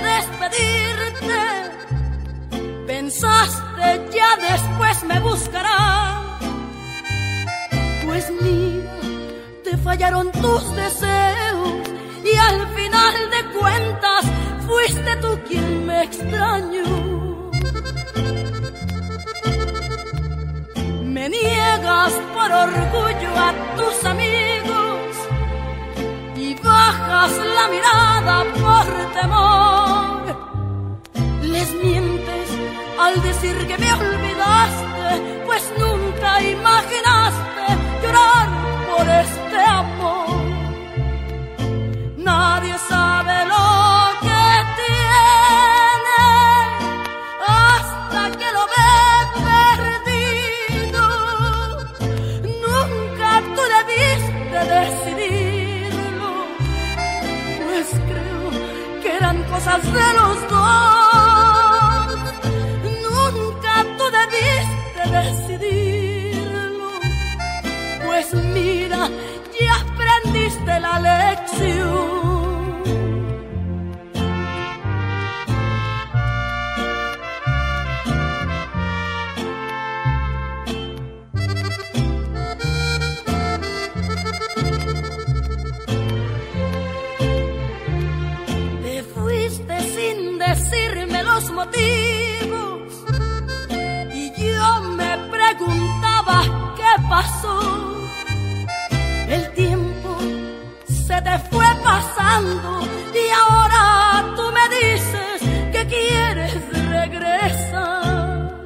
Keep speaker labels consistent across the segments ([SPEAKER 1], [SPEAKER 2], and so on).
[SPEAKER 1] despedirte. Pensaste ya después me buscará. Pues mira, te fallaron tus deseos y al final de cuentas fuiste tú quien me extrañó. Me niegas por orgullo a tus amigos bajas la mirada por temor. Les mientes al decir que me olvidaste, pues nunca imaginaste llorar por este amor. Nadie sabe lo que tiene hasta que lo ve perdido. Nunca tú debiste decidirlo, cosas de los dos. Nunca tú debiste decidirlo, los motivos y yo me preguntaba qué pasó. El tiempo se te fue pasando y ahora tú me dices que quieres regresar.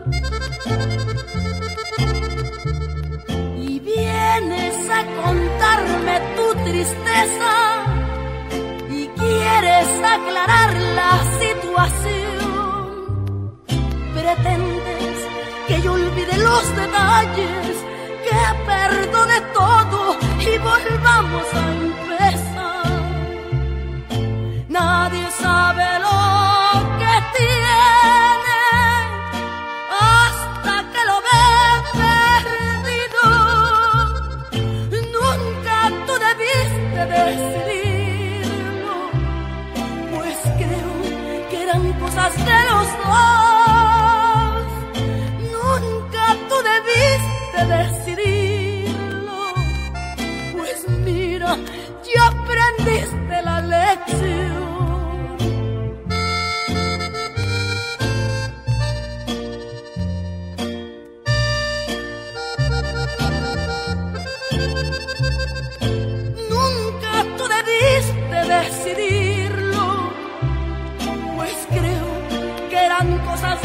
[SPEAKER 1] Y vienes a contarme tu tristeza y quieres aclarar que yo olvide los detalles, que perdone todo y volvamos a empezar. Nadie sabe lo que tiene hasta que lo ve perdido. Nunca tú debiste decidirlo, pues creo que eran cosas de los dos. ya aprendiste la lección. Nunca tú debiste decidirlo, pues creo que eran cosas